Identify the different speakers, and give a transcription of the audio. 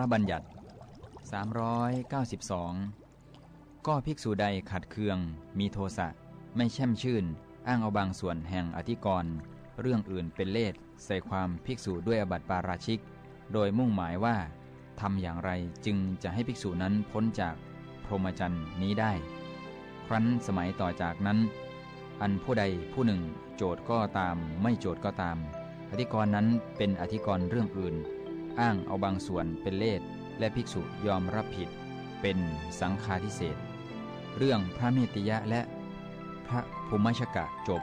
Speaker 1: ระบัญญัติ 392 ก็ภิกษุใดขัดเคือง มีโทสะไม่แช่มชื่น อ้างเอาบางส่วนแห่งอธิกรณ์เรื่องอื่นเป็นเลสใส่ความภิกษุด้วยอบัติปาราชิก โดยมุ่งหมายว่าทำอย่างไรจึงจะให้ภิกษุนั้นพ้นจากพรหมจรรย์นี้ได้ ครั้นสมัยต่อจากนั้น อันผู้ใดผู้หนึ่ง โจทย์ก็ตาม ไม่โจทย์ก็ตาม อธิกรณ์นั้นเป็นอธิกรณ์เรื่องอื่น อ้างเอาบางส่วนเป็นเลสและภิกษุยอมรับผิด เป็นสังฆาทิเศษ เรื่องพระเมตติยะและพระภูมิชกะจบ